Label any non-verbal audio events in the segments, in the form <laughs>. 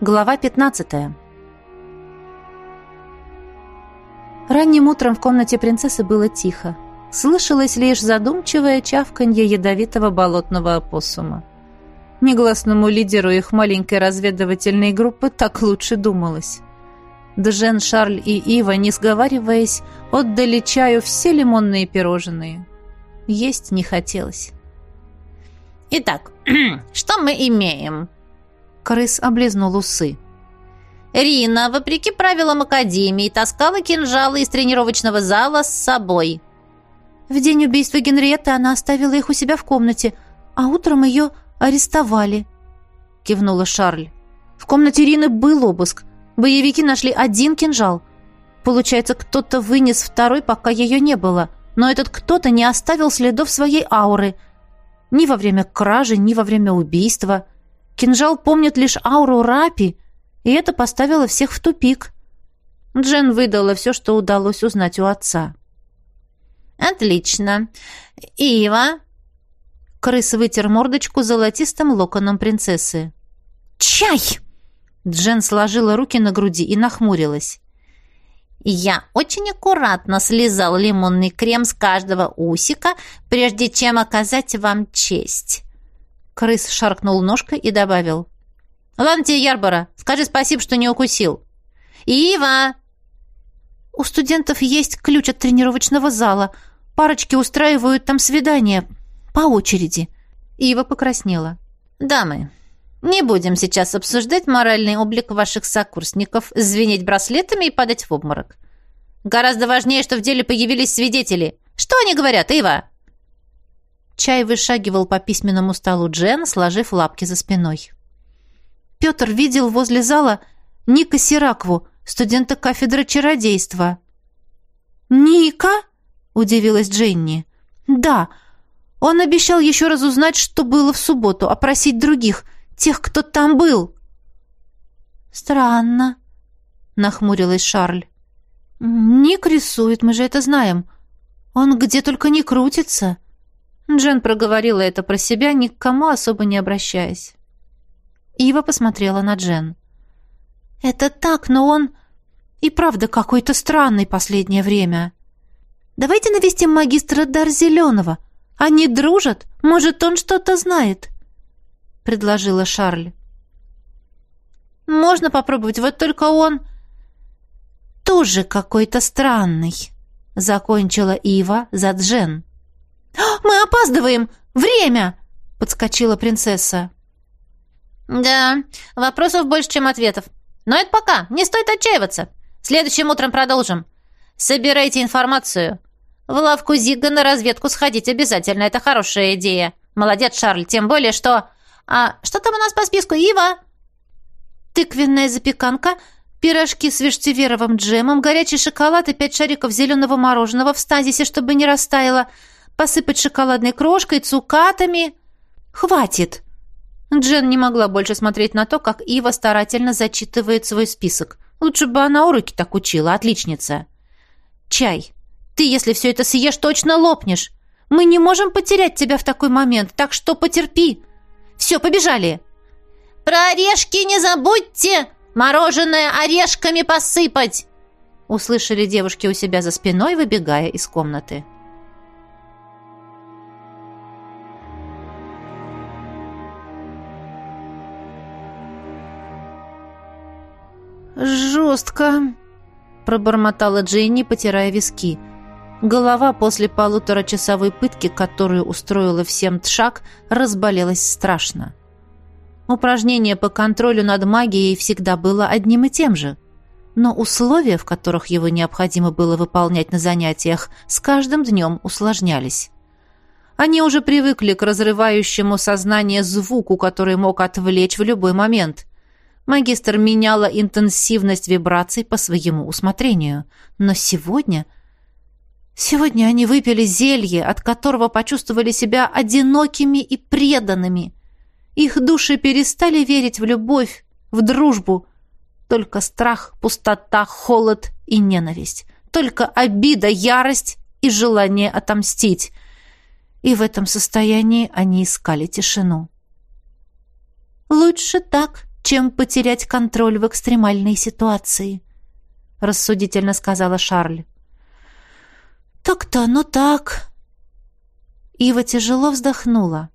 Глава 15. Ранним утром в комнате принцессы было тихо. Слышалось лишь задумчивое чавканье ядовитого болотного опоссума. Негласному лидеру их маленькой разведывательной группы так лучше думалось. Джен, Шарль и Ива, не сговариваясь, отдали чаю все лимонные пирожные. Есть не хотелось. «Итак, <clears throat> что мы имеем?» Крыс облизнул усы. Рина, вопреки правилам Академии, таскала кинжалы из тренировочного зала с собой. В день убийства Генриетты она оставила их у себя в комнате, а утром ее арестовали», — кивнула Шарль. «В комнате Рины был обыск. Боевики нашли один кинжал. Получается, кто-то вынес второй, пока ее не было. Но этот кто-то не оставил следов своей ауры. Ни во время кражи, ни во время убийства. Кинжал помнит лишь ауру Рапи, и это поставило всех в тупик». Джен выдала все, что удалось узнать у отца. «Отлично. Ива, Крыс вытер мордочку золотистым локоном принцессы. «Чай!» Джен сложила руки на груди и нахмурилась. «Я очень аккуратно слезал лимонный крем с каждого усика, прежде чем оказать вам честь». Крыс шаркнул ножкой и добавил. «Ладно тебе, Ярбора, скажи спасибо, что не укусил». «Ива!» «У студентов есть ключ от тренировочного зала. Парочки устраивают там свидание. По очереди. Ива покраснела. «Дамы, не будем сейчас обсуждать моральный облик ваших сокурсников, звенеть браслетами и падать в обморок. Гораздо важнее, что в деле появились свидетели. Что они говорят, Ива?» Чай вышагивал по письменному столу Джен, сложив лапки за спиной. Петр видел возле зала Ника Сиракву, студента кафедры чародейства. «Ника?» — удивилась Дженни. «Да, он обещал еще раз узнать, что было в субботу, опросить других, тех, кто там был. Странно, нахмурилась Шарль. Ник рисует, мы же это знаем. Он где только не крутится. Джен проговорила это про себя, ни к кому особо не обращаясь. Ива посмотрела на Джен. «Это так, но он и правда какой-то странный последнее время. Давайте навестим магистра Дар Зеленого. Они дружат? Может, он что-то знает?» — предложила Шарль. «Можно попробовать, вот только он...» «Тоже какой-то странный», — закончила Ива за Джен. «А, <gasps> «Мы опаздываем! Время!» — подскочила принцесса. «Да, вопросов больше, чем ответов. Но это пока, не стоит отчаиваться. Следующим утром продолжим. Собирайте информацию. В лавку Зигга на разведку сходить обязательно. Это хорошая идея. Молодец, Шарль. Тем более, что... А что там у нас по списку, Ива? Тыквенная запеканка, пирожки с вештиверовым джемом, горячий шоколад и пять шариков зеленого мороженого в стазисе, чтобы не растаяло, посыпать шоколадной крошкой, цукатами. Хватит. Джен не могла больше смотреть на то, как Ива старательно зачитывает свой список. Лучше бы она уроки так учила, отличница. Чай. Ты, если все это съешь, точно лопнешь. Мы не можем потерять тебя в такой момент, так что потерпи. Все, побежали!» «Про орешки не забудьте! Мороженое орешками посыпать!» Услышали девушки у себя за спиной, выбегая из комнаты. «Жестко!» – пробормотала Дженни, потирая виски – Голова после полуторачасовой пытки, которую устроила всем Тшак, разболелась страшно. Упражнение по контролю над магией всегда было одним и тем же. Но условия, в которых его необходимо было выполнять на занятиях, с каждым днем усложнялись. Они уже привыкли к разрывающему сознание звуку, который мог отвлечь в любой момент. Магистр меняла интенсивность вибраций по своему усмотрению. Но сегодня – Сегодня они выпили зелье, от которого почувствовали себя одинокими и преданными. Их души перестали верить в любовь, в дружбу. Только страх, пустота, холод и ненависть. Только обида, ярость и желание отомстить. И в этом состоянии они искали тишину. «Лучше так», чем потерять контроль в экстремальной ситуации», — рассудительно сказала Шарль. «Так-то, ну так». Ива тяжело вздохнула.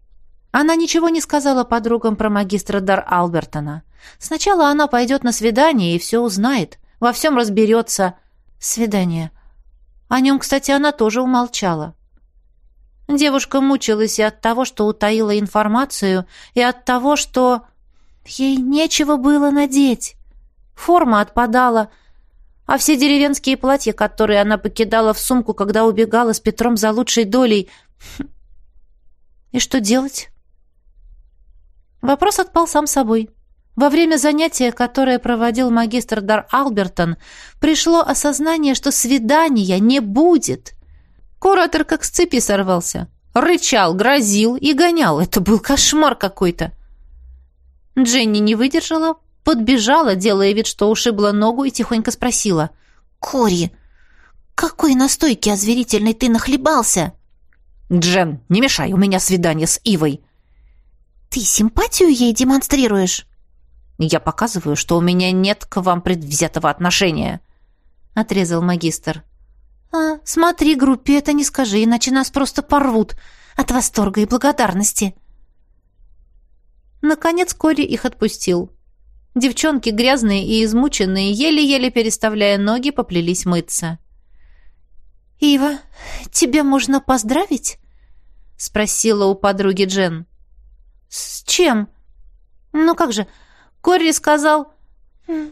Она ничего не сказала подругам про магистра Дар Албертона. Сначала она пойдет на свидание и все узнает, во всем разберется. Свидание. О нем, кстати, она тоже умолчала. Девушка мучилась и от того, что утаила информацию, и от того, что ей нечего было надеть. Форма отпадала, а все деревенские платья, которые она покидала в сумку, когда убегала с Петром за лучшей долей... И что делать? Вопрос отпал сам собой. Во время занятия, которое проводил магистр Дар Албертон, пришло осознание, что свидания не будет. Куратор как с цепи сорвался. Рычал, грозил и гонял. Это был кошмар какой-то. Дженни не выдержала, подбежала, делая вид, что ушибла ногу, и тихонько спросила. «Кори, какой настойки озверительной ты нахлебался?» «Джен, не мешай, у меня свидание с Ивой». «Ты симпатию ей демонстрируешь?» «Я показываю, что у меня нет к вам предвзятого отношения», — отрезал магистр. «А, смотри, группе это не скажи, иначе нас просто порвут от восторга и благодарности». Наконец Кори их отпустил. Девчонки, грязные и измученные, еле-еле переставляя ноги, поплелись мыться. «Ива, тебе можно поздравить?» — спросила у подруги Джен. «С чем?» «Ну как же, Корри сказал...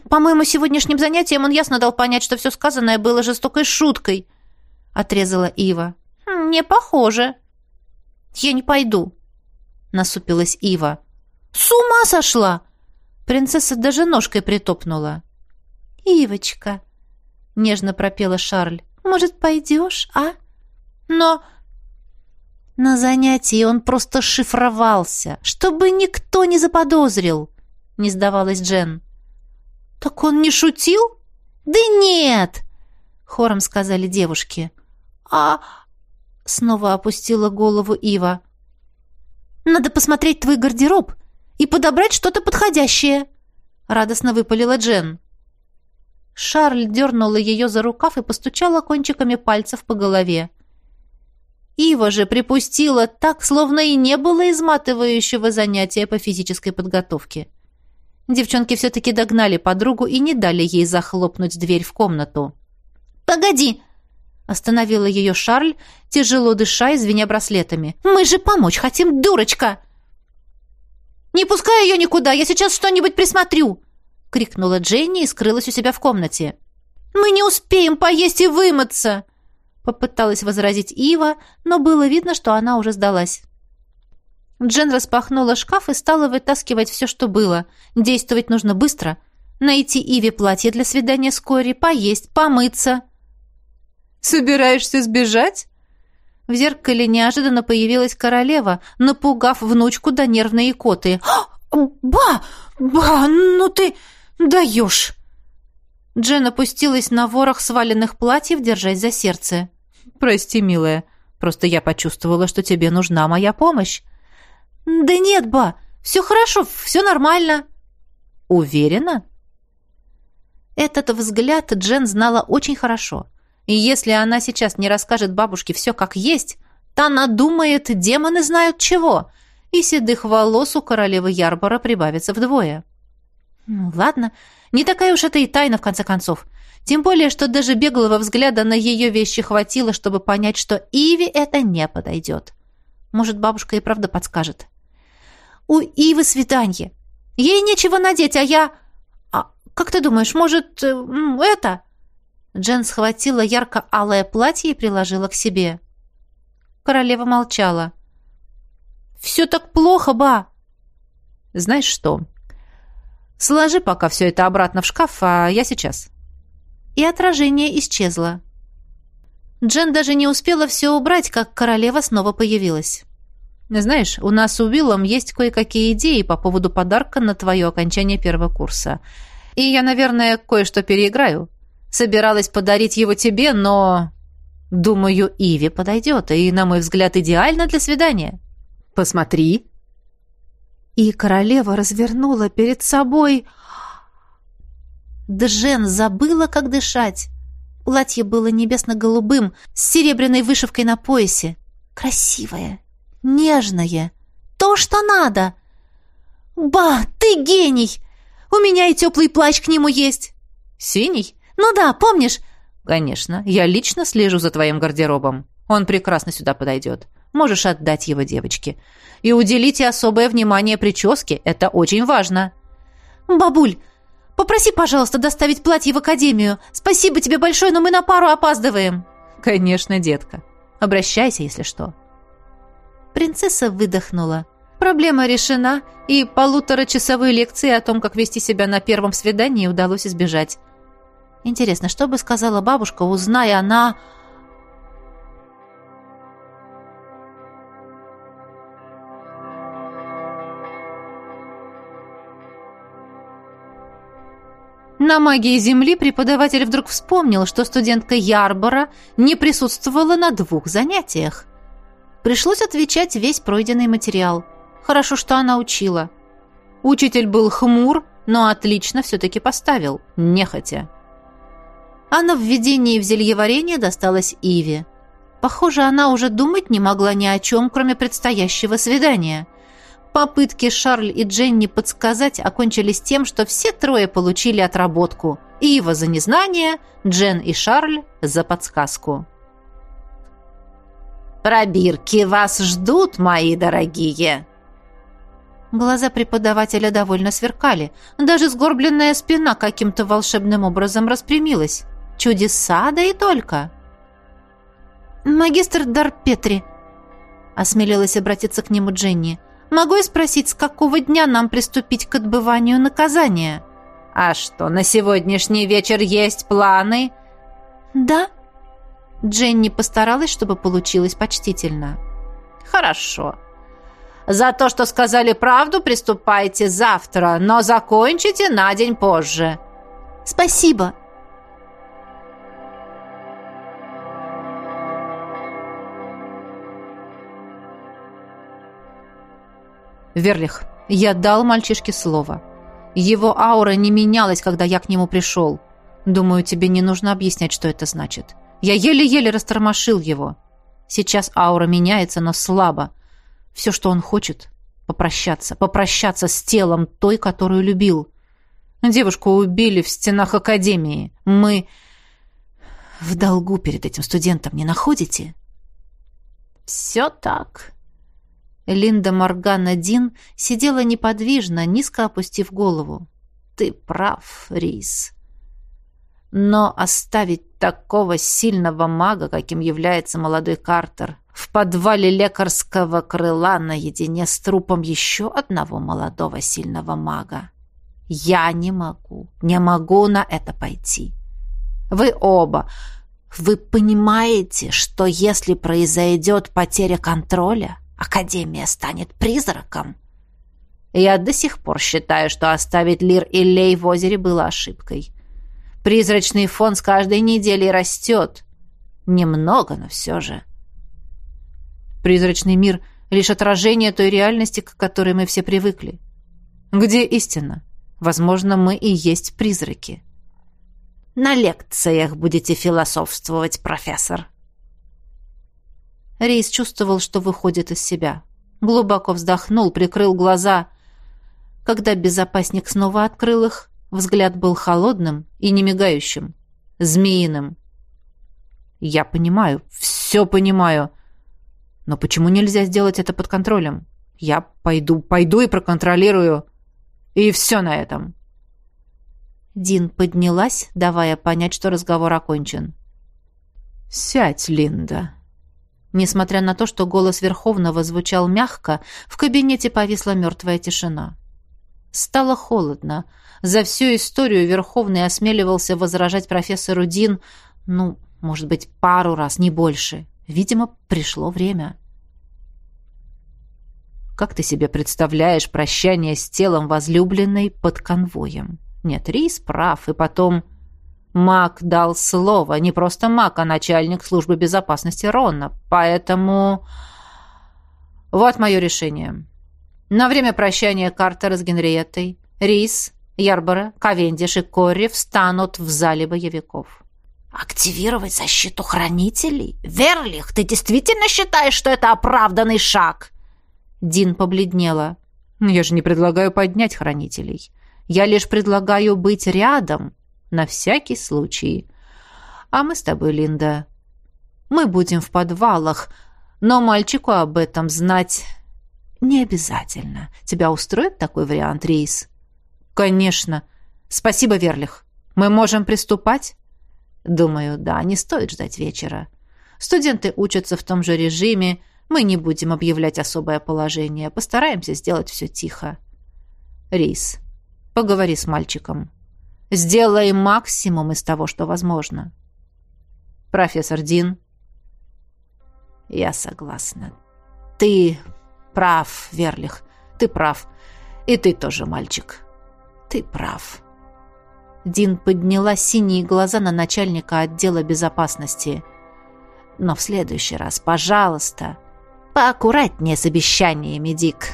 По-моему, сегодняшним занятием он ясно дал понять, что все сказанное было жестокой шуткой», — отрезала Ива. «Хм, «Не похоже». «Я не пойду», — насупилась Ива. «С ума сошла!» Принцесса даже ножкой притопнула. «Ивочка», — нежно пропела Шарль, — «может, пойдешь, а?» «Но...» На занятии он просто шифровался, чтобы никто не заподозрил не сдавалась Джен. «Так он не шутил?» «Да нет!» — хором сказали девушки. «А...» — снова опустила голову Ива. «Надо посмотреть твой гардероб и подобрать что-то подходящее!» — радостно выпалила Джен. Шарль дернула ее за рукав и постучала кончиками пальцев по голове. Ива же припустила так, словно и не было изматывающего занятия по физической подготовке. Девчонки все-таки догнали подругу и не дали ей захлопнуть дверь в комнату. «Погоди!» — остановила ее Шарль, тяжело дыша и звеня браслетами. «Мы же помочь хотим, дурочка!» «Не пускай ее никуда, я сейчас что-нибудь присмотрю!» — крикнула Дженни и скрылась у себя в комнате. «Мы не успеем поесть и вымыться!» Попыталась возразить Ива, но было видно, что она уже сдалась. Джен распахнула шкаф и стала вытаскивать все, что было. Действовать нужно быстро. Найти Иве платье для свидания с Кори, поесть, помыться. «Собираешься сбежать?» В зеркале неожиданно появилась королева, напугав внучку до нервной икоты. «Ба! Ба! Ну ты даешь!» Джен опустилась на ворох сваленных платьев, держась за сердце. «Прости, милая, просто я почувствовала, что тебе нужна моя помощь. «Да нет, ба, все хорошо, все нормально». «Уверена?» Этот взгляд Джен знала очень хорошо. И если она сейчас не расскажет бабушке все как есть, то она думает, демоны знают чего, и седых волос у королевы Ярбора прибавится вдвое. Ну, ладно, не такая уж это и тайна, в конце концов. Тем более, что даже беглого взгляда на ее вещи хватило, чтобы понять, что Иви это не подойдет. Может, бабушка и правда подскажет. У Ивы свидание. Ей нечего надеть, а я... А, как ты думаешь, может, э, это...» Джен схватила ярко-алое платье и приложила к себе. Королева молчала. «Все так плохо, ба!» «Знаешь что? Сложи пока все это обратно в шкаф, а я сейчас». И отражение исчезло. Джен даже не успела все убрать, как королева снова появилась. Знаешь, у нас у Уиллом есть кое-какие идеи по поводу подарка на твое окончание первого курса. И я, наверное, кое-что переиграю. Собиралась подарить его тебе, но... Думаю, Иве подойдет, и, на мой взгляд, идеально для свидания. Посмотри. И королева развернула перед собой... Джен забыла, как дышать. Платье было небесно-голубым, с серебряной вышивкой на поясе. Красивое, нежное. То, что надо. «Ба, ты гений! У меня и теплый плащ к нему есть!» «Синий?» «Ну да, помнишь?» «Конечно. Я лично слежу за твоим гардеробом. Он прекрасно сюда подойдет. Можешь отдать его девочке. И уделите особое внимание прическе. Это очень важно». «Бабуль, Попроси, пожалуйста, доставить платье в академию. Спасибо тебе большое, но мы на пару опаздываем». «Конечно, детка. Обращайся, если что». Принцесса выдохнула. Проблема решена, и полуторачасовой лекции о том, как вести себя на первом свидании, удалось избежать. Интересно, что бы сказала бабушка, узная она... На магии Земли преподаватель вдруг вспомнил, что студентка Ярбора не присутствовала на двух занятиях. Пришлось отвечать весь пройденный материал. Хорошо, что она учила. Учитель был хмур, но отлично все-таки поставил, нехотя. А на введении в зельеварение досталось Иве. Похоже, она уже думать не могла ни о чем, кроме предстоящего свидания. Попытки Шарль и Дженни подсказать окончились тем, что все трое получили отработку. Ива за незнание, Джен и Шарль за подсказку. «Пробирки вас ждут, мои дорогие!» Глаза преподавателя довольно сверкали. Даже сгорбленная спина каким-то волшебным образом распрямилась. Чудеса, да и только. «Магистр Дарпетри», — осмелилась обратиться к нему Дженни, — Могу я спросить, с какого дня нам приступить к отбыванию наказания? А что, на сегодняшний вечер есть планы? Да. Дженни постаралась, чтобы получилось почтительно. Хорошо. За то, что сказали правду, приступайте завтра, но закончите на день позже. Спасибо. Верлих, я дал мальчишке слово. Его аура не менялась, когда я к нему пришел. Думаю, тебе не нужно объяснять, что это значит. Я еле-еле растормошил его. Сейчас аура меняется, но слабо. Все, что он хочет — попрощаться. Попрощаться с телом той, которую любил. Девушку убили в стенах академии. Мы в долгу перед этим студентом, не находите? «Все так», Линда Моргана Дин сидела неподвижно, низко опустив голову. «Ты прав, Рис. Но оставить такого сильного мага, каким является молодой Картер, в подвале лекарского крыла наедине с трупом еще одного молодого сильного мага. Я не могу, не могу на это пойти. Вы оба, вы понимаете, что если произойдет потеря контроля, Академия станет призраком. Я до сих пор считаю, что оставить Лир и Лей в озере было ошибкой. Призрачный фон с каждой неделей растет. Немного, но все же. Призрачный мир — лишь отражение той реальности, к которой мы все привыкли. Где истина? Возможно, мы и есть призраки. На лекциях будете философствовать, профессор. Рейс чувствовал, что выходит из себя. Глубоко вздохнул, прикрыл глаза. Когда безопасник снова открыл их, взгляд был холодным и не мигающим, змеиным. «Я понимаю, все понимаю. Но почему нельзя сделать это под контролем? Я пойду, пойду и проконтролирую. И все на этом». Дин поднялась, давая понять, что разговор окончен. «Сядь, Линда», Несмотря на то, что голос Верховного звучал мягко, в кабинете повисла мертвая тишина. Стало холодно. За всю историю Верховный осмеливался возражать профессору Дин, ну, может быть, пару раз, не больше. Видимо, пришло время. Как ты себе представляешь прощание с телом возлюбленной под конвоем? Нет, Рис прав, и потом... Мак дал слово, не просто Мак, а начальник службы безопасности Рона. Поэтому... Вот мое решение. На время прощания Картера с Генриеттой, Рис, Ярбора, Ковендиш и Корри встанут в зале боевиков. «Активировать защиту хранителей? Верлих, ты действительно считаешь, что это оправданный шаг?» Дин побледнела. «Я же не предлагаю поднять хранителей. Я лишь предлагаю быть рядом, на всякий случай. А мы с тобой, Линда, мы будем в подвалах, но мальчику об этом знать не обязательно. Тебя устроит такой вариант, Рейс?» «Конечно. Спасибо, Верлих. Мы можем приступать?» «Думаю, да, не стоит ждать вечера. Студенты учатся в том же режиме, мы не будем объявлять особое положение, постараемся сделать все тихо. Рис, поговори с мальчиком. Сделай максимум из того, что возможно. Профессор Дин. Я согласна. Ты прав, Верлих, ты прав. И ты тоже, мальчик. Ты прав. Дин подняла синие глаза на начальника отдела безопасности. Но в следующий раз, пожалуйста, поаккуратнее с обещаниями, Дик.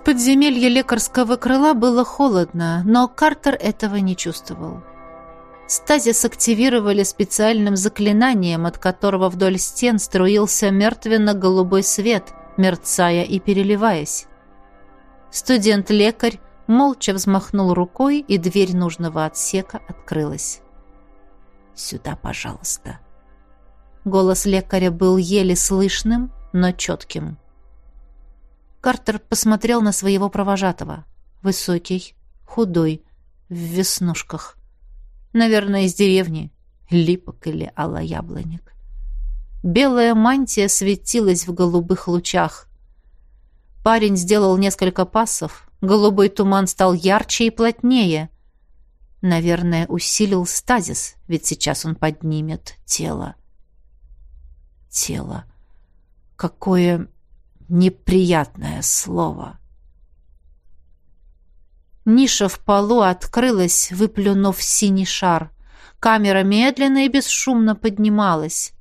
В подземелье лекарского крыла было холодно, но Картер этого не чувствовал. Стазис активировали специальным заклинанием, от которого вдоль стен струился мертвенно-голубой свет, мерцая и переливаясь. Студент-лекарь молча взмахнул рукой, и дверь нужного отсека открылась. «Сюда, пожалуйста». Голос лекаря был еле слышным, но четким. Картер посмотрел на своего провожатого. Высокий, худой, в веснушках. Наверное, из деревни. Липок или алояблоник. Белая мантия светилась в голубых лучах. Парень сделал несколько пассов. Голубой туман стал ярче и плотнее. Наверное, усилил стазис, ведь сейчас он поднимет тело. Тело. Какое неприятное слово. Ниша в полу открылась, выплюнув синий шар. Камера медленно и бесшумно поднималась.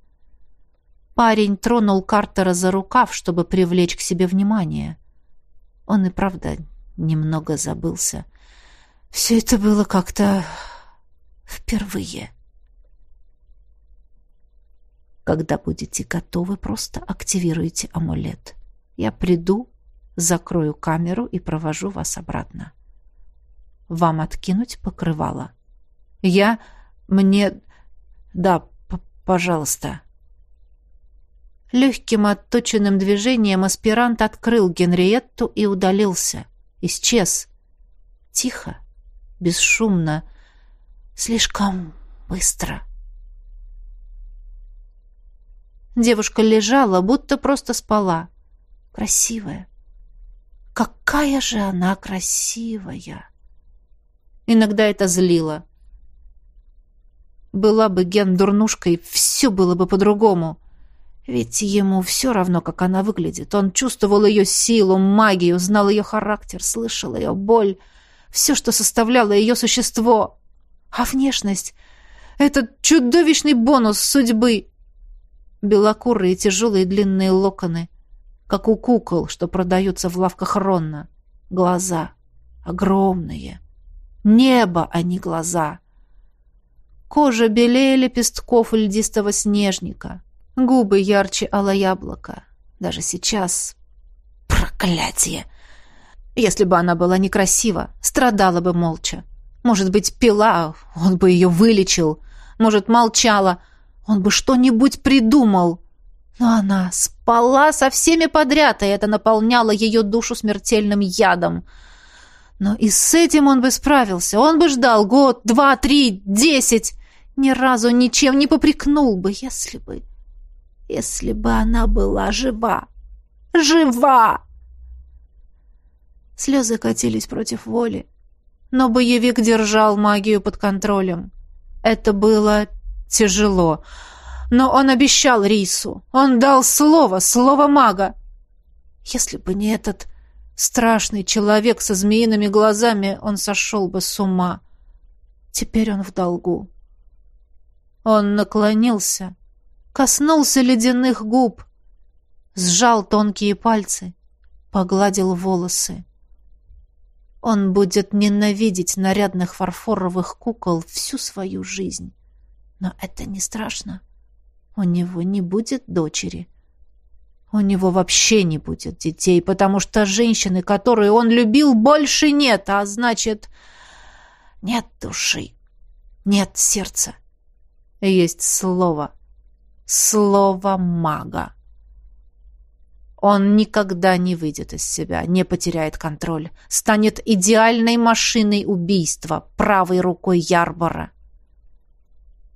Парень тронул Картера за рукав, чтобы привлечь к себе внимание. Он и правда немного забылся. Все это было как-то впервые. Когда будете готовы, просто активируйте амулет. Я приду, закрою камеру и провожу вас обратно вам откинуть покрывало. Я... мне... да, пожалуйста. Легким отточенным движением аспирант открыл Генриетту и удалился. Исчез. Тихо, бесшумно, слишком быстро. Девушка лежала, будто просто спала. Красивая. Какая же она красивая! Иногда это злило. Была бы Ген дурнушкой, все было бы по-другому. Ведь ему все равно, как она выглядит. Он чувствовал ее силу, магию, знал ее характер, слышал ее боль, все, что составляло ее существо. А внешность — этот чудовищный бонус судьбы. Белокурые тяжелые длинные локоны, как у кукол, что продаются в лавках Ронна. Глаза огромные, Небо, а не глаза. Кожа белее лепестков льдистого снежника. Губы ярче ала яблока. Даже сейчас... Проклятие! Если бы она была некрасива, страдала бы молча. Может быть, пила, он бы ее вылечил. Может, молчала, он бы что-нибудь придумал. Но она спала со всеми подряд, и это наполняло ее душу смертельным ядом — но и с этим он бы справился. Он бы ждал год, два, три, десять. Ни разу ничем не попрекнул бы, если бы... Если бы она была жива. Жива! Слезы катились против воли. Но боевик держал магию под контролем. Это было тяжело. Но он обещал Рису. Он дал слово, слово мага. Если бы не этот Страшный человек со змеиными глазами, он сошел бы с ума. Теперь он в долгу. Он наклонился, коснулся ледяных губ, сжал тонкие пальцы, погладил волосы. Он будет ненавидеть нарядных фарфоровых кукол всю свою жизнь. Но это не страшно. У него не будет дочери. У него вообще не будет детей, потому что женщины, которые он любил, больше нет, а значит, нет души, нет сердца. Есть слово. Слово мага. Он никогда не выйдет из себя, не потеряет контроль, станет идеальной машиной убийства, правой рукой Ярбора.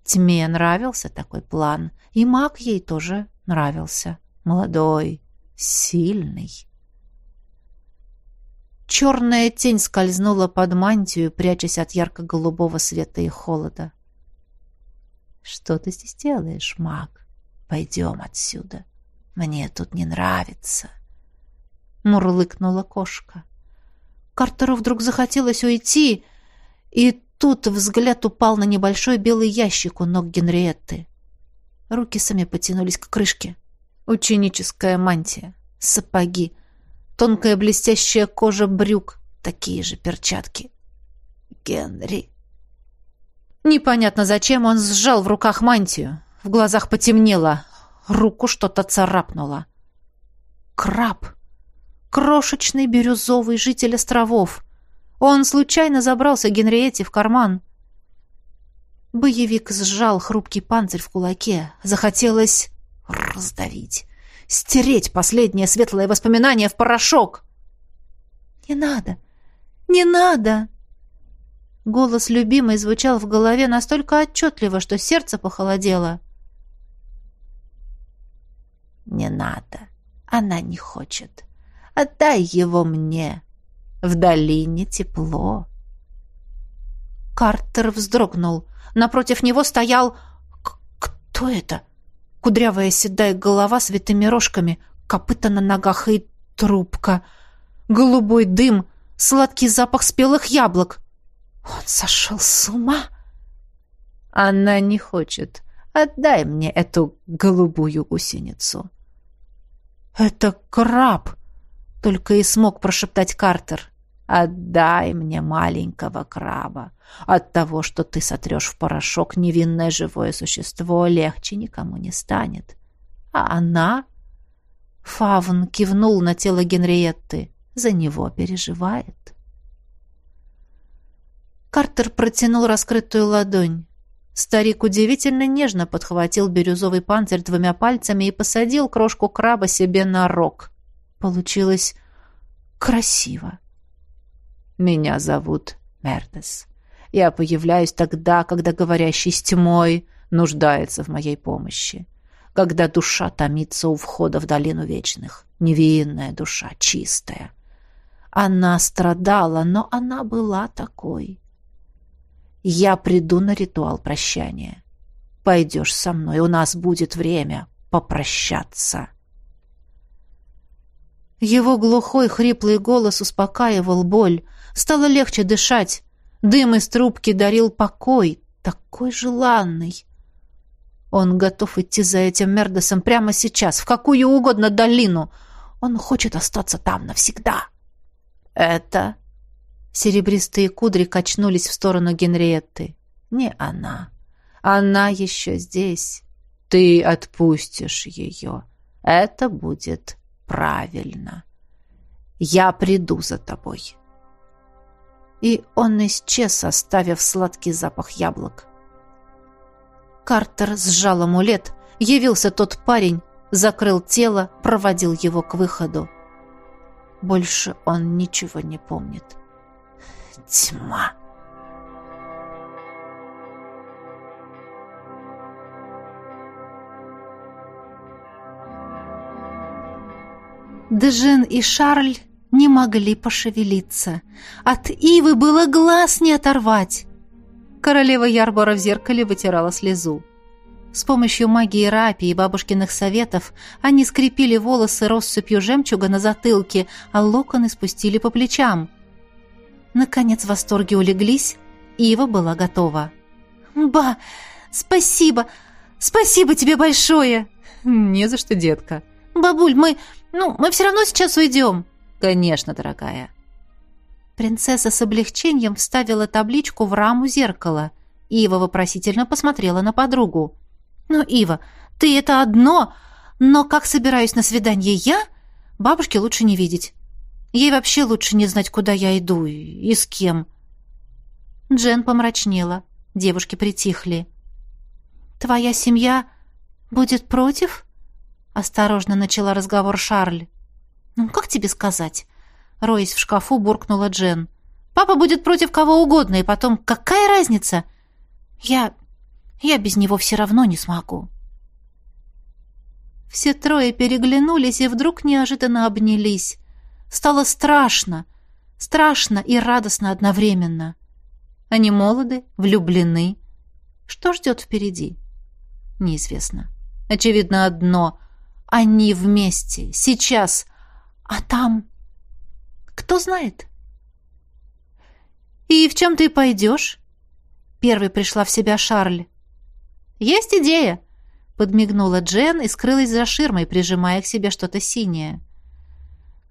Тьме нравился такой план, и маг ей тоже нравился. Молодой, сильный. Черная тень скользнула под мантию, прячась от ярко-голубого света и холода. «Что ты здесь делаешь, маг? Пойдем отсюда. Мне тут не нравится». Мурлыкнула кошка. Картеру вдруг захотелось уйти, и тут взгляд упал на небольшой белый ящик у ног Генриетты. Руки сами потянулись к крышке. Ученическая мантия, сапоги, тонкая блестящая кожа брюк, такие же перчатки. Генри. Непонятно зачем он сжал в руках мантию. В глазах потемнело. Руку что-то царапнуло. Краб. Крошечный бирюзовый житель островов. Он случайно забрался Генриетте в карман. Боевик сжал хрупкий панцирь в кулаке. Захотелось раздавить, стереть последнее светлое воспоминание в порошок. «Не надо! Не надо!» Голос любимой звучал в голове настолько отчетливо, что сердце похолодело. «Не надо. Она не хочет. Отдай его мне. В долине тепло». Картер вздрогнул. Напротив него стоял... Кто это? Кудрявая седая голова с витыми рожками, копыта на ногах и трубка. Голубой дым, сладкий запах спелых яблок. Он сошел с ума? Она не хочет. Отдай мне эту голубую гусеницу. Это краб, только и смог прошептать Картер. Отдай мне маленького краба. От того, что ты сотрешь в порошок невинное живое существо, легче никому не станет. А она... Фавн кивнул на тело Генриетты. За него переживает. Картер протянул раскрытую ладонь. Старик удивительно нежно подхватил бирюзовый панцирь двумя пальцами и посадил крошку краба себе на рог. Получилось красиво. «Меня зовут Мердес. Я появляюсь тогда, когда говорящий с тьмой нуждается в моей помощи, когда душа томится у входа в долину вечных, невинная душа, чистая. Она страдала, но она была такой». Я приду на ритуал прощания. Пойдешь со мной, у нас будет время попрощаться. Его глухой хриплый голос успокаивал боль. Стало легче дышать. Дым из трубки дарил покой, такой желанный. Он готов идти за этим Мердосом прямо сейчас, в какую угодно долину. Он хочет остаться там навсегда. Это Серебристые кудри качнулись в сторону Генриетты. Не она. Она еще здесь. Ты отпустишь ее. Это будет правильно. Я приду за тобой. И он исчез, оставив сладкий запах яблок. Картер сжал амулет. Явился тот парень, закрыл тело, проводил его к выходу. Больше он ничего не помнит. — Тьма. Дежен и Шарль не могли пошевелиться. От Ивы было глаз не оторвать. Королева Ярбора в зеркале вытирала слезу. С помощью магии рапи и бабушкиных советов они скрепили волосы россыпью жемчуга на затылке, а локоны спустили по плечам – Наконец восторги улеглись, Ива была готова. «Ба, Спасибо! Спасибо тебе большое!» «Не за что, детка». «Бабуль, мы... Ну, мы все равно сейчас уйдем». «Конечно, дорогая». Принцесса с облегчением вставила табличку в раму зеркала. Ива вопросительно посмотрела на подругу. «Ну, Ива, ты это одно, но как собираюсь на свидание я, бабушке лучше не видеть. Ей вообще лучше не знать, куда я иду и с кем». Джен помрачнела. Девушки притихли. «Твоя семья будет против?» Осторожно начала разговор Шарль. «Ну, как тебе сказать?» Роясь в шкафу, буркнула Джен. «Папа будет против кого угодно, и потом, какая разница? Я... я без него все равно не смогу». Все трое переглянулись и вдруг неожиданно обнялись. Стало страшно. Страшно и радостно одновременно. Они молоды, влюблены. Что ждет впереди? Неизвестно. Очевидно одно. Они вместе, сейчас. А там... Кто знает? «И в чем ты пойдешь?» Первой пришла в себя Шарль. «Есть идея!» Подмигнула Джен и скрылась за ширмой, прижимая к себе что-то синее.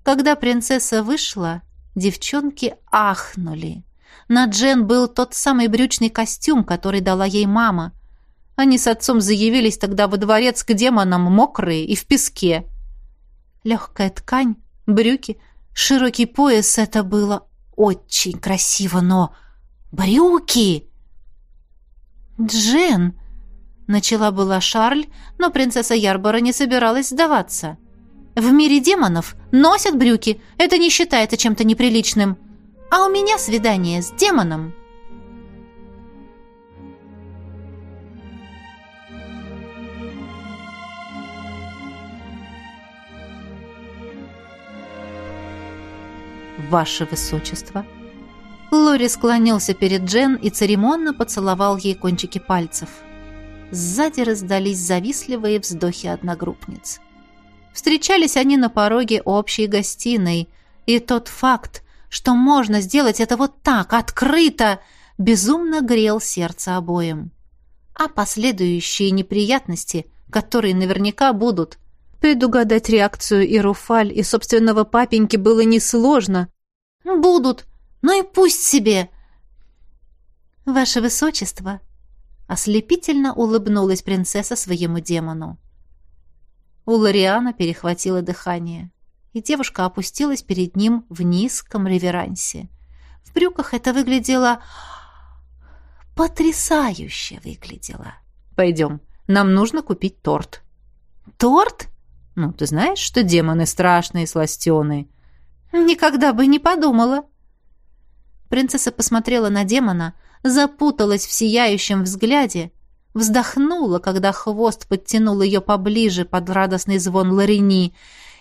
Когда принцесса вышла, девчонки ахнули. На Джен был тот самый брючный костюм, который дала ей мама. Они с отцом заявились тогда во дворец к демонам мокрые и в песке. Легкая ткань, брюки, широкий пояс — это было очень красиво, но... Брюки! «Джен!» — начала была Шарль, но принцесса Ярбора не собиралась сдаваться. «В мире демонов носят брюки, это не считается чем-то неприличным. А у меня свидание с демоном!» «Ваше Высочество!» Лори склонился перед Джен и церемонно поцеловал ей кончики пальцев. Сзади раздались завистливые вздохи одногруппниц. Встречались они на пороге общей гостиной, и тот факт, что можно сделать это вот так, открыто, безумно грел сердце обоим. А последующие неприятности, которые наверняка будут, предугадать реакцию и Руфаль, и собственного папеньки было несложно, «Будут. Ну и пусть себе!» «Ваше Высочество!» Ослепительно улыбнулась принцесса своему демону. У Лориана перехватило дыхание, и девушка опустилась перед ним в низком реверансе. В брюках это выглядело... потрясающе выглядело. «Пойдем, нам нужно купить торт». «Торт?» «Ну, ты знаешь, что демоны страшные сластены?» Никогда бы не подумала. Принцесса посмотрела на демона, запуталась в сияющем взгляде, вздохнула, когда хвост подтянул ее поближе под радостный звон Ларини,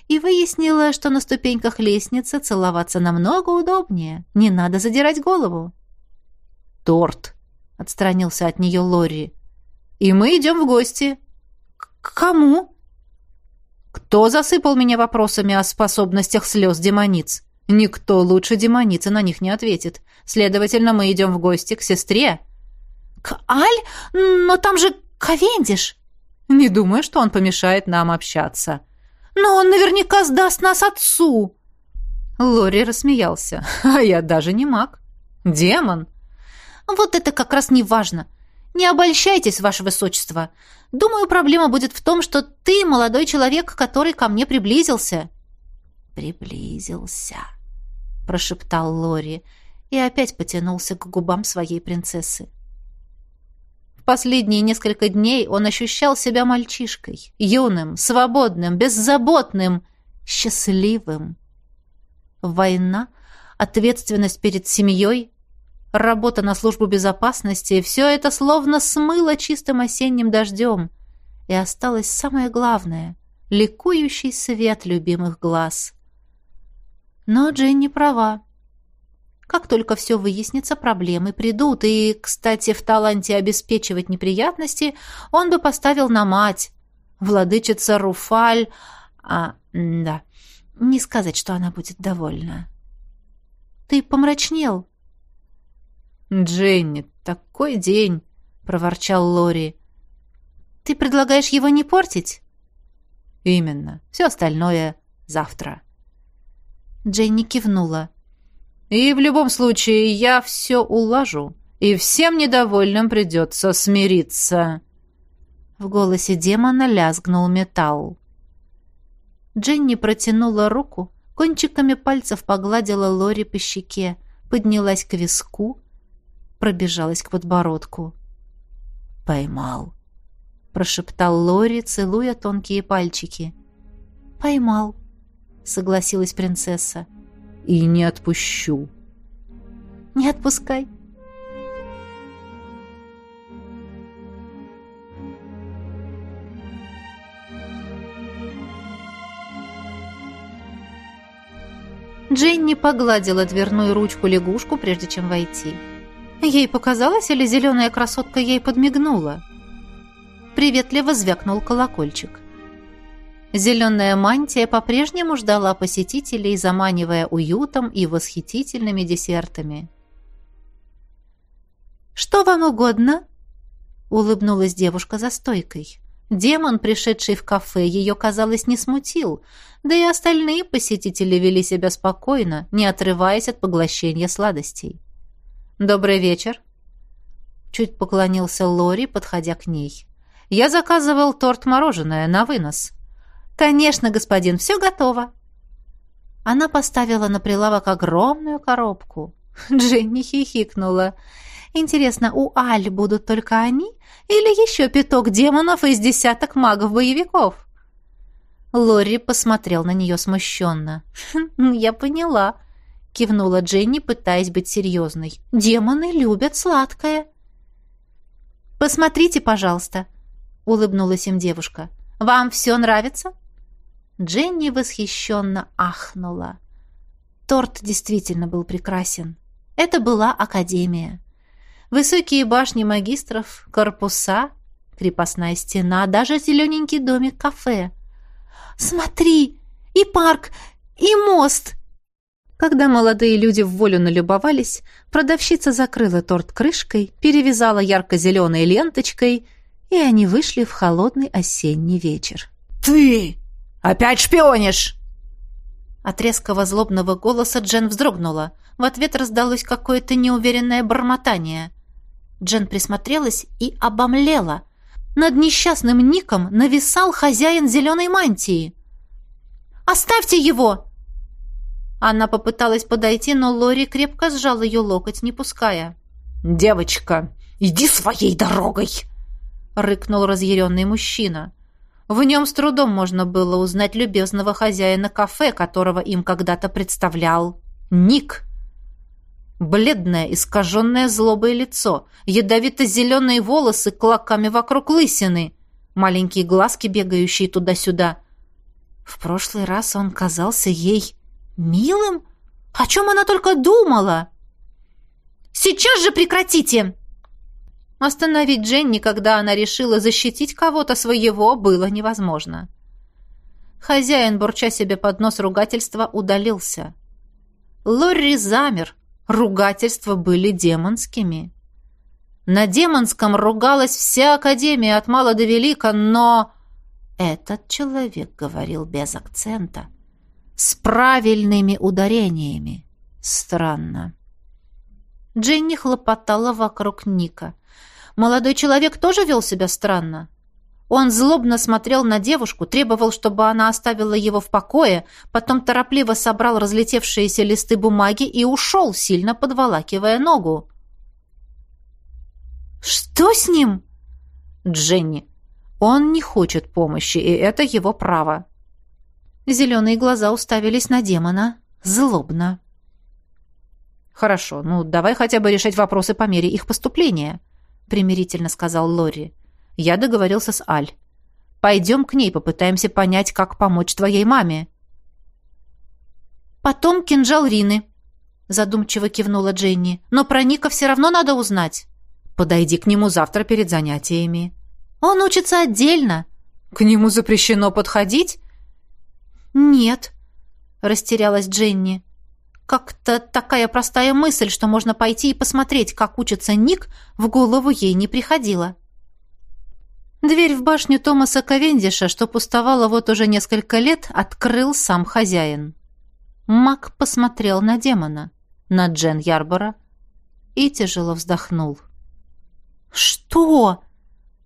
и выяснила, что на ступеньках лестницы целоваться намного удобнее, не надо задирать голову. «Торт!» — отстранился от нее Лори. «И мы идем в гости». «К кому?» Кто засыпал меня вопросами о способностях слез демониц? Никто лучше демоницы на них не ответит. Следовательно, мы идем в гости к сестре. К Аль? Но там же Ковендиш. Не думаю, что он помешает нам общаться. Но он наверняка сдаст нас отцу. Лори рассмеялся. <laughs> А я даже не маг. Демон. Вот это как раз не важно. Не обольщайтесь, ваше высочество. Думаю, проблема будет в том, что ты молодой человек, который ко мне приблизился». «Приблизился», — прошептал Лори и опять потянулся к губам своей принцессы. В последние несколько дней он ощущал себя мальчишкой, юным, свободным, беззаботным, счастливым. Война, ответственность перед семьей, Работа на службу безопасности, все это словно смыло чистым осенним дождем. И осталось самое главное — ликующий свет любимых глаз. Но Дженни права. Как только все выяснится, проблемы придут. И, кстати, в таланте обеспечивать неприятности он бы поставил на мать. Владычица Руфаль... А, да, не сказать, что она будет довольна. «Ты помрачнел», «Дженни, такой день! — проворчал Лори. «Ты предлагаешь его не портить?» «Именно. Все остальное завтра». Дженни кивнула. «И в любом случае я все улажу, и всем недовольным придется смириться». В голосе демона лязгнул металл. Дженни протянула руку, кончиками пальцев погладила Лори по щеке, поднялась к виску, пробежалась к подбородку. «Поймал», — прошептал Лори, целуя тонкие пальчики. «Поймал», — согласилась принцесса. «И не отпущу». «Не отпускай», Дженни погладила дверную ручку лягушку, прежде чем войти. Ей показалось, или зеленая красотка ей подмигнула. Приветливо звякнул колокольчик. Зеленая мантия по-прежнему ждала посетителей, заманивая уютом и восхитительными десертами. «Что вам угодно?» — улыбнулась девушка за стойкой. Демон, пришедший в кафе, ее, казалось, не смутил, да и остальные посетители вели себя спокойно, не отрываясь от поглощения сладостей. «Добрый вечер!» Чуть поклонился Лори, подходя к ней. «Я заказывал торт-мороженое на вынос». «Конечно, господин, все готово!» Она поставила на прилавок огромную коробку. Дженни хихикнула. Интересно, у Аль будут только они или еще пяток демонов из десяток магов-боевиков? Лори посмотрел на нее смущенно. «Хм, «Я поняла», — кивнула Дженни, пытаясь быть серьезной. «Демоны любят сладкое». «Посмотрите, пожалуйста», — улыбнулась им девушка. «Вам все нравится?» Дженни восхищенно ахнула. Торт действительно был прекрасен. Это была академия. Высокие башни магистров, корпуса, крепостная стена, даже зелененький домик кафе. «Смотри! И парк! И мост!» Когда молодые люди в волю налюбовались, продавщица закрыла торт крышкой, перевязала ярко-зеленой ленточкой, и они вышли в холодный осенний вечер. «Ты опять шпионишь!» От резкого злобного голоса Джен вздрогнула. В ответ раздалось какое-то неуверенное бормотание. Джен присмотрелась и обомлела. Над несчастным Ником нависал хозяин зеленой мантии. «Оставьте его!» Она попыталась подойти, но Лори крепко сжал ее локоть, не пуская. «Девочка, иди своей дорогой!» — рыкнул разъяренный мужчина. В нем с трудом можно было узнать любезного хозяина кафе, которого им когда-то представлял Ник. Бледное, искаженное злобое лицо, ядовито-зеленые волосы клоками вокруг лысины, маленькие глазки, бегающие туда-сюда. В прошлый раз он казался ей милым? О чем она только думала? «Сейчас же прекратите!» Остановить Дженни, когда она решила защитить кого-то своего, было невозможно. Хозяин, бурча себе под нос ругательства, удалился. Лорри замер, Ругательства были демонскими. На демонском ругалась вся Академия от мала до велика, но... Этот человек говорил без акцента, с правильными ударениями. Странно. Дженни хлопотала вокруг Ника. Молодой человек тоже вел себя странно. Он злобно смотрел на девушку, требовал, чтобы она оставила его в покое, потом торопливо собрал разлетевшиеся листы бумаги и ушел, сильно подволакивая ногу. «Что с ним?» «Дженни. Он не хочет помощи, и это его право». Зеленые глаза уставились на демона. Злобно. «Хорошо, ну давай хотя бы решать вопросы по мере их поступления», — примирительно сказал Лори. Я договорился с Аль. Пойдем к ней, попытаемся понять, как помочь твоей маме. Потом кинжал Рины, задумчиво кивнула Дженни. Но про Ника все равно надо узнать. Подойди к нему завтра перед занятиями. Он учится отдельно. К нему запрещено подходить? Нет, растерялась Дженни. Как-то такая простая мысль, что можно пойти и посмотреть, как учится Ник, в голову ей не приходила. Дверь в башню Томаса Ковендиша, что пустовала вот уже несколько лет, открыл сам хозяин. Мак посмотрел на демона, на Джен Ярбора и тяжело вздохнул. «Что?»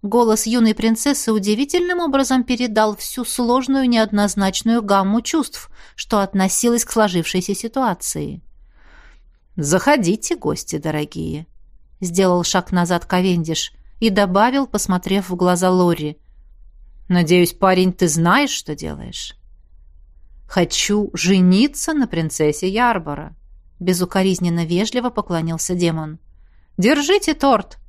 Голос юной принцессы удивительным образом передал всю сложную неоднозначную гамму чувств, что относилась к сложившейся ситуации. «Заходите, гости дорогие», — сделал шаг назад Ковендиш и добавил, посмотрев в глаза Лори. «Надеюсь, парень, ты знаешь, что делаешь?» «Хочу жениться на принцессе Ярбора», — безукоризненно вежливо поклонился демон. «Держите торт!»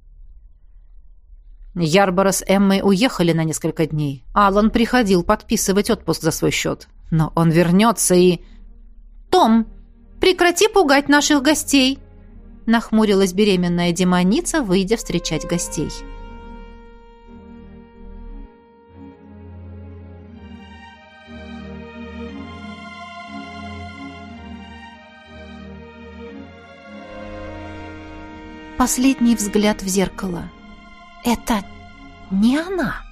Ярбора с Эммой уехали на несколько дней. Алан приходил подписывать отпуск за свой счет. Но он вернется и... «Том, прекрати пугать наших гостей!» Нахмурилась беременная демоница, выйдя встречать гостей. Последний взгляд в зеркало – это не она.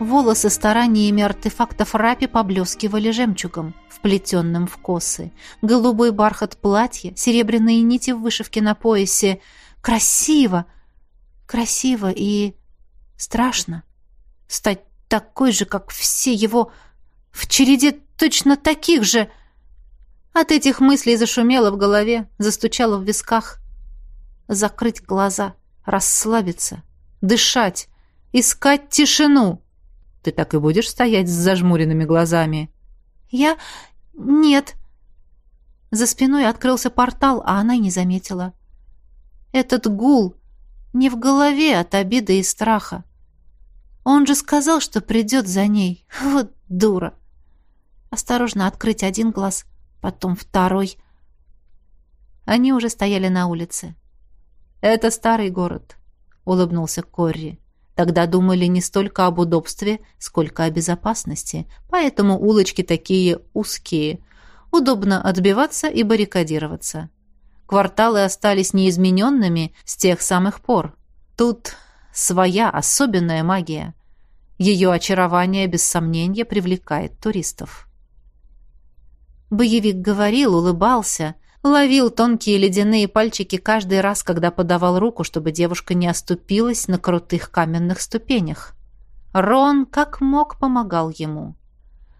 Волосы стараниями артефактов Рапи поблескивали жемчугом, вплетенным в косы. Голубой бархат платья, серебряные нити в вышивке на поясе. Красиво! Красиво и страшно. Стать такой же, как все его... В череде точно таких же... От этих мыслей зашумело в голове, застучало в висках. Закрыть глаза — расслабиться, дышать, искать тишину. Ты так и будешь стоять с зажмуренными глазами? Я... нет. За спиной открылся портал, а она не заметила. Этот гул не в голове от обиды и страха. Он же сказал, что придет за ней. Вот дура. Осторожно открыть один глаз, потом второй. Они уже стояли на улице. «Это старый город», — улыбнулся Корри. «Тогда думали не столько об удобстве, сколько о безопасности, поэтому улочки такие узкие. Удобно отбиваться и баррикадироваться. Кварталы остались неизмененными с тех самых пор. Тут своя особенная магия. Ее очарование, без сомнения, привлекает туристов». Боевик говорил, улыбался, ловил тонкие ледяные пальчики каждый раз, когда подавал руку, чтобы девушка не оступилась на крутых каменных ступенях. Рон как мог помогал ему.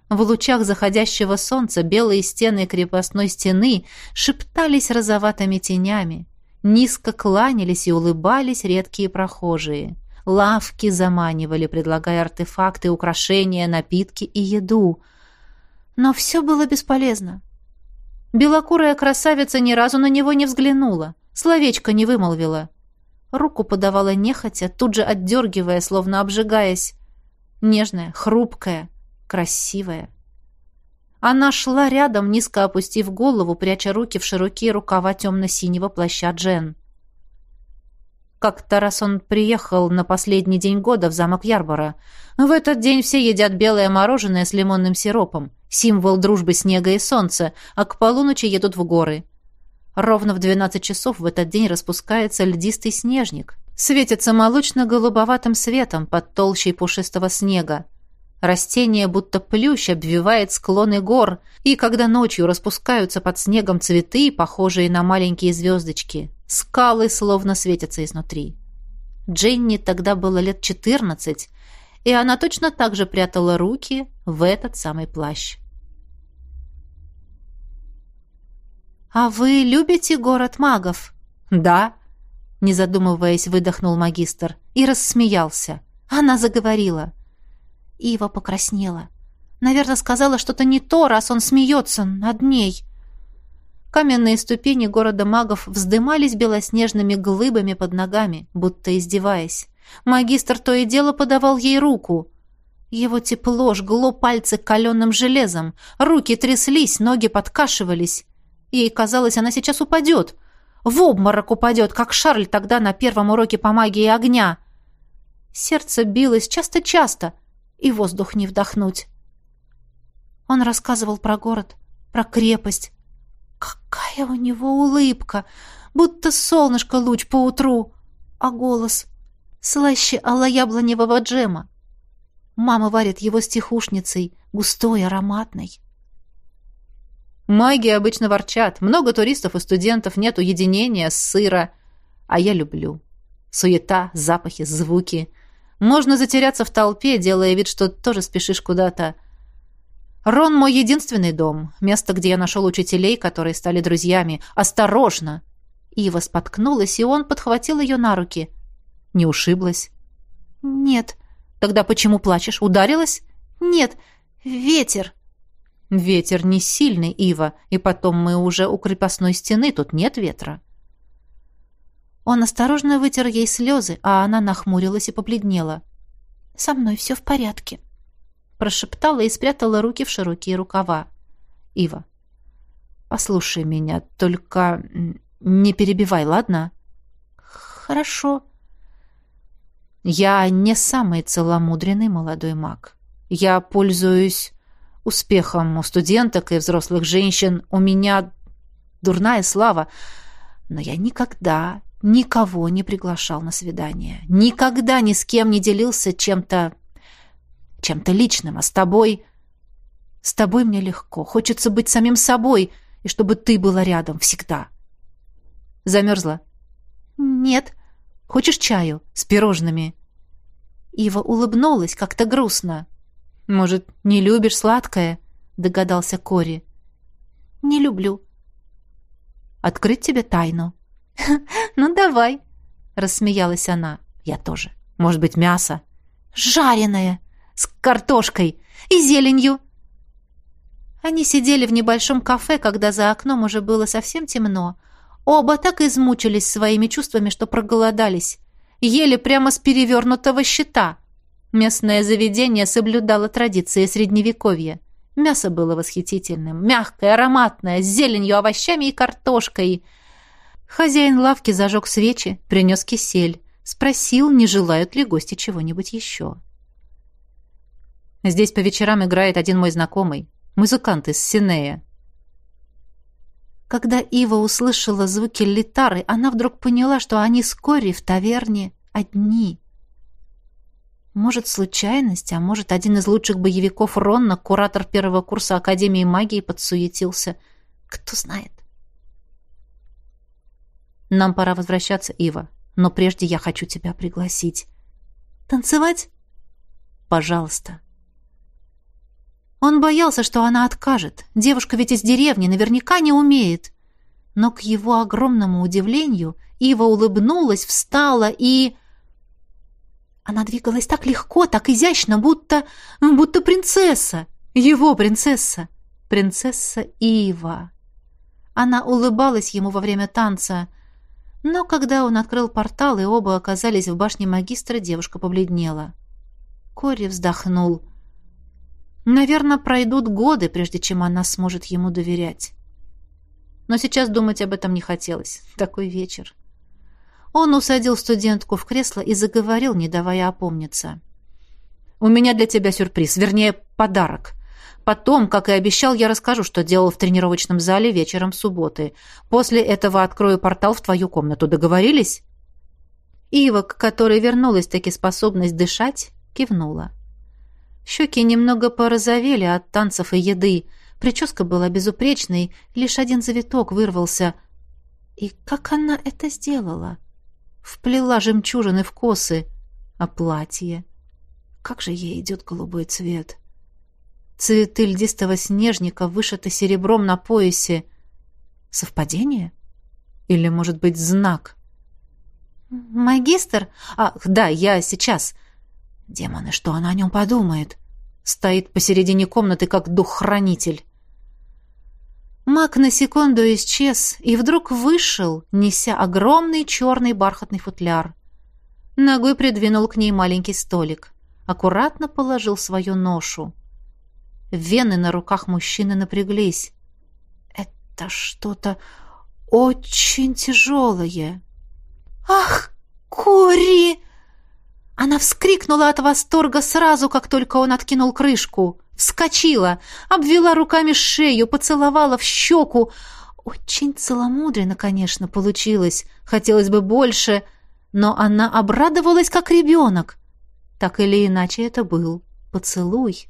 В лучах заходящего солнца белые стены крепостной стены шептались розоватыми тенями. Низко кланялись и улыбались редкие прохожие. Лавки заманивали, предлагая артефакты, украшения, напитки и еду. Но все было бесполезно. Белокурая красавица ни разу на него не взглянула, словечко не вымолвила. Руку подавала нехотя, тут же отдергивая, словно обжигаясь. Нежная, хрупкая, красивая. Она шла рядом, низко опустив голову, пряча руки в широкие рукава темно-синего плаща Джен. Как-то раз он приехал на последний день года в замок Ярбора. В этот день все едят белое мороженое с лимонным сиропом символ дружбы снега и солнца, а к полуночи едут в горы. Ровно в 12 часов в этот день распускается льдистый снежник. Светится молочно-голубоватым светом под толщей пушистого снега. Растение, будто плющ, обвивает склоны гор, и когда ночью распускаются под снегом цветы, похожие на маленькие звездочки, скалы словно светятся изнутри. Дженни тогда было лет четырнадцать, и она точно так же прятала руки в этот самый плащ. «А вы любите город магов?» «Да», — не задумываясь, выдохнул магистр и рассмеялся. Она заговорила. Ива покраснела. Наверное, сказала что-то не то, раз он смеется над ней. Каменные ступени города магов вздымались белоснежными глыбами под ногами, будто издеваясь. Магистр то и дело подавал ей руку. Его тепло жгло пальцы каленым железом. Руки тряслись, ноги подкашивались. Ей казалось, она сейчас упадет. В обморок упадет, как Шарль тогда на первом уроке по магии огня. Сердце билось часто-часто, и воздух не вдохнуть. Он рассказывал про город, про крепость. Какая у него улыбка! Будто солнышко луч по утру. А голос слаще аллояблоневого джема. Мама варит его с тихушницей, густой, ароматной. Маги обычно ворчат. Много туристов и студентов, нет уединения, сыра. А я люблю. Суета, запахи, звуки. Можно затеряться в толпе, делая вид, что тоже спешишь куда-то. Рон мой единственный дом, место, где я нашел учителей, которые стали друзьями. Осторожно! Ива споткнулась, и он подхватил ее на руки. Не ушиблась? Нет. Тогда почему плачешь? Ударилась? Нет, ветер. Ветер не сильный, Ива, и потом мы уже у крепостной стены, тут нет ветра. Он осторожно вытер ей слезы, а она нахмурилась и побледнела. «Со мной все в порядке», — прошептала и спрятала руки в широкие рукава. «Ива, послушай меня, только не перебивай, ладно?» «Хорошо». «Я не самый целомудренный молодой маг. Я пользуюсь успехом у студенток и взрослых женщин. У меня дурная слава, но я никогда никого не приглашал на свидание. Никогда ни с кем не делился чем-то... чем-то личным. А с тобой... С тобой мне легко. Хочется быть самим собой, и чтобы ты была рядом всегда. Замерзла? Нет. Хочешь чаю с пирожными? Ива улыбнулась как-то грустно. Может, не любишь сладкое? Догадался Кори. Не люблю. Открыть тебе тайну? <laughs> «Ну, давай», — рассмеялась она. «Я тоже. Может быть, мясо?» «Жареное! С картошкой и зеленью!» Они сидели в небольшом кафе, когда за окном уже было совсем темно. Оба так измучились своими чувствами, что проголодались. Ели прямо с перевернутого щита. Местное заведение соблюдало традиции Средневековья. Мясо было восхитительным, мягкое, ароматное, с зеленью, овощами и картошкой — Хозяин лавки зажег свечи, принес кисель, спросил, не желают ли гости чего-нибудь еще. Здесь по вечерам играет один мой знакомый, музыкант из Синея. Когда Ива услышала звуки литары, она вдруг поняла, что они с Кори в таверне одни. Может, случайность, а может, один из лучших боевиков Ронна, куратор первого курса Академии магии, подсуетился. Кто знает. Нам пора возвращаться, Ива. Но прежде я хочу тебя пригласить. Танцевать? Пожалуйста. Он боялся, что она откажет. Девушка ведь из деревни, наверняка не умеет. Но к его огромному удивлению Ива улыбнулась, встала и... Она двигалась так легко, так изящно, будто... будто принцесса. Его принцесса. Принцесса Ива. Она улыбалась ему во время танца, но когда он открыл портал и оба оказались в башне магистра, девушка побледнела. Кори вздохнул. Наверное, пройдут годы, прежде чем она сможет ему доверять. Но сейчас думать об этом не хотелось. Такой вечер. Он усадил студентку в кресло и заговорил, не давая опомниться. «У меня для тебя сюрприз, вернее, подарок. Потом, как и обещал, я расскажу, что делал в тренировочном зале вечером субботы. После этого открою портал в твою комнату. Договорились?» Ива, к которой вернулась таки способность дышать, кивнула. Щеки немного порозовели от танцев и еды. Прическа была безупречной, лишь один завиток вырвался. И как она это сделала? Вплела жемчужины в косы. А платье? Как же ей идет голубой цвет!» Цветы льдистого снежника вышиты серебром на поясе. Совпадение? Или, может быть, знак? «Магистр? Ах, да, я сейчас...» Демоны, что она о нем подумает? Стоит посередине комнаты, как дух-хранитель. Маг на секунду исчез и вдруг вышел, неся огромный черный бархатный футляр. Ногой придвинул к ней маленький столик. Аккуратно положил свою ношу. Вены на руках мужчины напряглись. Это что-то очень тяжелое. «Ах, Кори!» Она вскрикнула от восторга сразу, как только он откинул крышку. Вскочила, обвела руками шею, поцеловала в щеку. Очень целомудренно, конечно, получилось. Хотелось бы больше, но она обрадовалась, как ребенок. Так или иначе, это был поцелуй.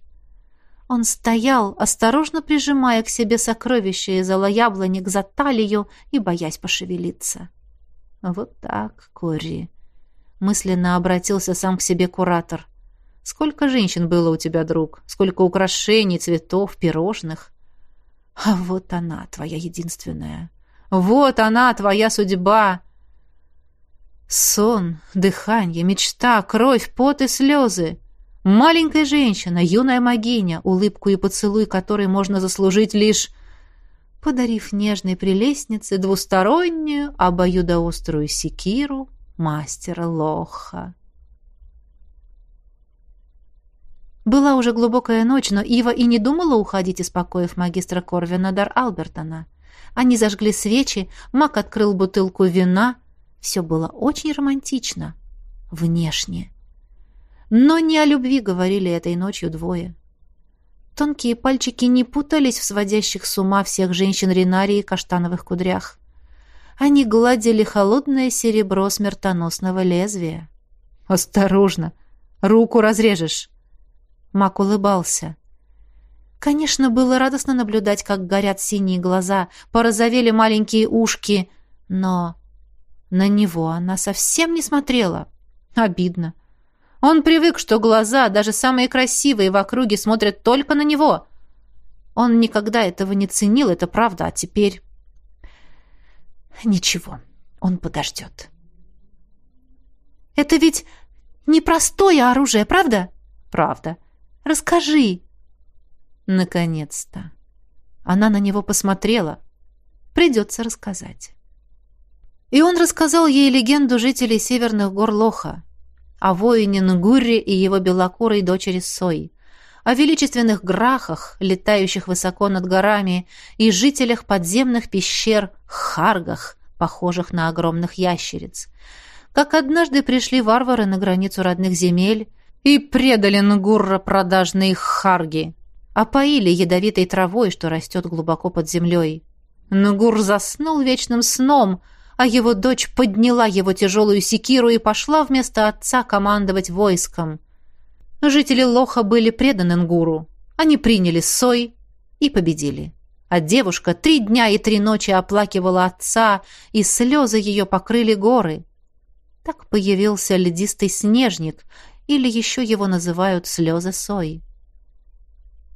Он стоял, осторожно прижимая к себе сокровище из яблоник за талию и боясь пошевелиться. «Вот так, Кори!» Мысленно обратился сам к себе куратор. «Сколько женщин было у тебя, друг? Сколько украшений, цветов, пирожных?» «А вот она, твоя единственная! Вот она, твоя судьба!» Сон, дыхание, мечта, кровь, пот и слезы. Маленькая женщина, юная могиня, улыбку и поцелуй которой можно заслужить лишь подарив нежной прелестнице двустороннюю обоюдоострую секиру мастера Лоха. Была уже глубокая ночь, но Ива и не думала уходить из покоев магистра Корвина Дар Албертона. Они зажгли свечи, маг открыл бутылку вина. Все было очень романтично. Внешне. Но не о любви говорили этой ночью двое. Тонкие пальчики не путались в сводящих с ума всех женщин Ринарии каштановых кудрях. Они гладили холодное серебро смертоносного лезвия. «Осторожно! Руку разрежешь!» Мак улыбался. Конечно, было радостно наблюдать, как горят синие глаза, порозовели маленькие ушки, но на него она совсем не смотрела. Обидно. Он привык, что глаза, даже самые красивые в округе, смотрят только на него. Он никогда этого не ценил, это правда, а теперь... Ничего, он подождет. «Это ведь непростое оружие, правда?» «Правда. Расскажи». Наконец-то. Она на него посмотрела. Придется рассказать. И он рассказал ей легенду жителей северных гор Лоха о воине Нгурре и его белокурой дочери Сой, о величественных грахах, летающих высоко над горами, и жителях подземных пещер Харгах, похожих на огромных ящериц. Как однажды пришли варвары на границу родных земель и предали Нгурра продажные Харги, опоили ядовитой травой, что растет глубоко под землей. Нгур заснул вечным сном — а его дочь подняла его тяжелую секиру и пошла вместо отца командовать войском. Жители Лоха были преданы Нгуру. Они приняли Сой и победили. А девушка три дня и три ночи оплакивала отца, и слезы ее покрыли горы. Так появился ледистый снежник, или еще его называют слезы Сой.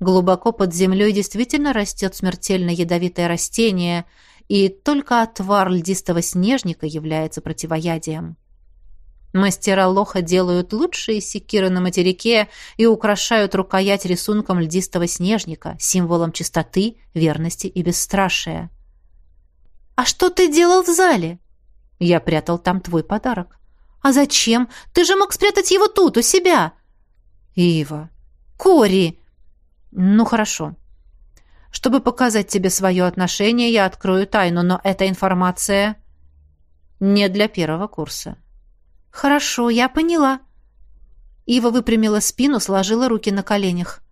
Глубоко под землей действительно растет смертельно ядовитое растение — и только отвар льдистого снежника является противоядием. Мастера лоха делают лучшие секиры на материке и украшают рукоять рисунком льдистого снежника, символом чистоты, верности и бесстрашия. «А что ты делал в зале?» «Я прятал там твой подарок». «А зачем? Ты же мог спрятать его тут, у себя!» «Ива!» «Кори!» «Ну, хорошо. Чтобы показать тебе свое отношение, я открою тайну, но эта информация не для первого курса. Хорошо, я поняла. Ива выпрямила спину, сложила руки на коленях.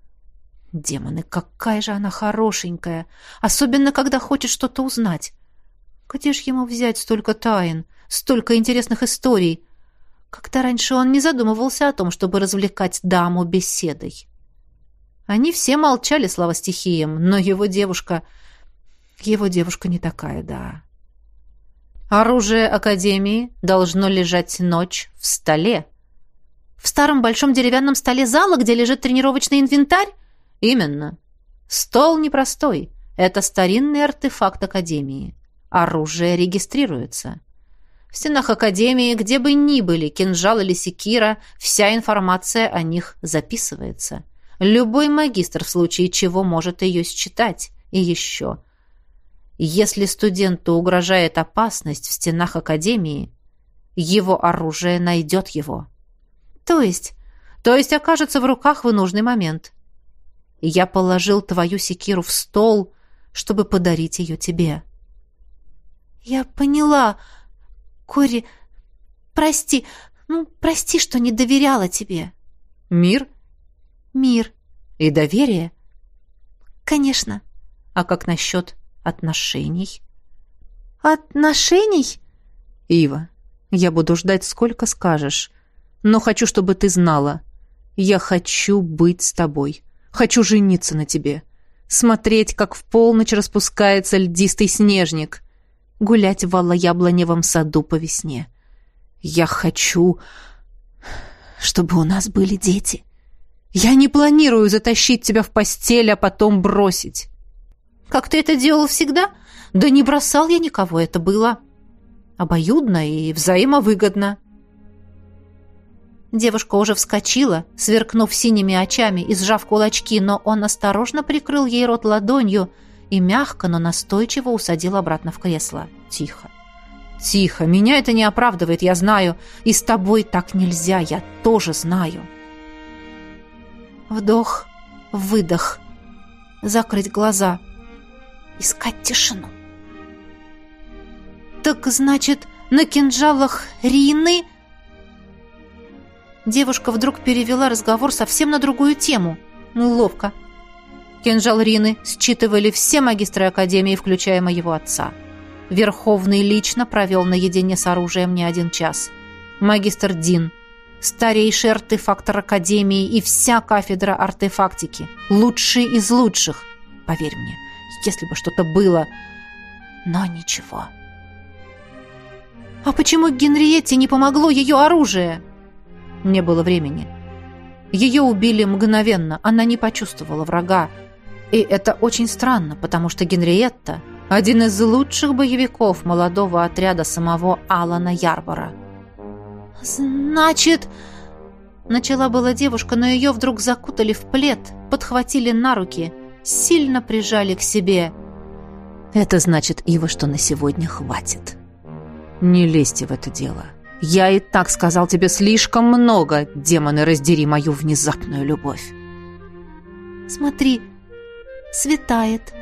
Демоны, какая же она хорошенькая, особенно когда хочет что-то узнать. Где ж ему взять столько тайн, столько интересных историй? Как-то раньше он не задумывался о том, чтобы развлекать даму беседой. Они все молчали, слава стихиям, но его девушка... Его девушка не такая, да. Оружие Академии должно лежать ночь в столе. В старом большом деревянном столе зала, где лежит тренировочный инвентарь? Именно. Стол непростой. Это старинный артефакт Академии. Оружие регистрируется. В стенах Академии, где бы ни были, кинжал или секира, вся информация о них записывается. Любой магистр в случае чего может ее считать. И еще. Если студенту угрожает опасность в стенах Академии, его оружие найдет его. То есть? То есть окажется в руках в нужный момент. Я положил твою секиру в стол, чтобы подарить ее тебе. Я поняла. Кори, прости, ну, прости, что не доверяла тебе. Мир? Мир. И доверие? Конечно. А как насчет отношений? Отношений? Ива, я буду ждать, сколько скажешь. Но хочу, чтобы ты знала. Я хочу быть с тобой. Хочу жениться на тебе. Смотреть, как в полночь распускается льдистый снежник. Гулять в алло-яблоневом саду по весне. Я хочу, чтобы у нас были дети. Я не планирую затащить тебя в постель, а потом бросить. Как ты это делал всегда? Да не бросал я никого, это было обоюдно и взаимовыгодно. Девушка уже вскочила, сверкнув синими очами и сжав кулачки, но он осторожно прикрыл ей рот ладонью и мягко, но настойчиво усадил обратно в кресло. Тихо. Тихо, меня это не оправдывает, я знаю. И с тобой так нельзя, я тоже знаю. Вдох, выдох. Закрыть глаза. Искать тишину. Так значит, на кинжалах Рины Девушка вдруг перевела разговор совсем на другую тему. Ну, ловко. Кинжал Рины считывали все магистры Академии, включая моего отца. Верховный лично провел наедине с оружием не один час. Магистр Дин, старейший артефактор Академии и вся кафедра артефактики. Лучший из лучших. Поверь мне, если бы что-то было... Но ничего. А почему Генриетте не помогло ее оружие? Не было времени. Ее убили мгновенно, она не почувствовала врага. И это очень странно, потому что Генриетта – один из лучших боевиков молодого отряда самого Алана Ярбора. «Значит...» Начала была девушка, но ее вдруг закутали в плед, подхватили на руки, сильно прижали к себе. «Это значит, Ива, что на сегодня хватит. Не лезьте в это дело. Я и так сказал тебе слишком много, демоны, раздери мою внезапную любовь. Смотри, светает.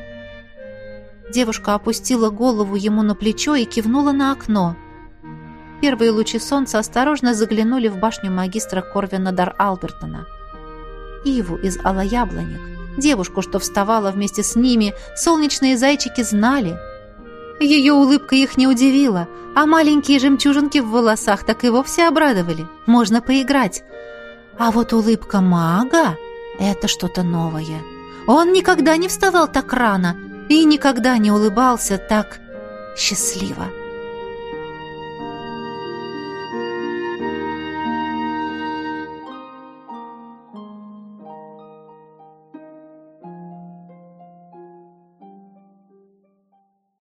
Девушка опустила голову ему на плечо и кивнула на окно. Первые лучи солнца осторожно заглянули в башню магистра Корвина Дар Албертона. Иву из Алаяблоник, девушку, что вставала вместе с ними, солнечные зайчики знали — ее улыбка их не удивила, а маленькие жемчужинки в волосах так и вовсе обрадовали. Можно поиграть. А вот улыбка мага — это что-то новое. Он никогда не вставал так рано и никогда не улыбался так счастливо.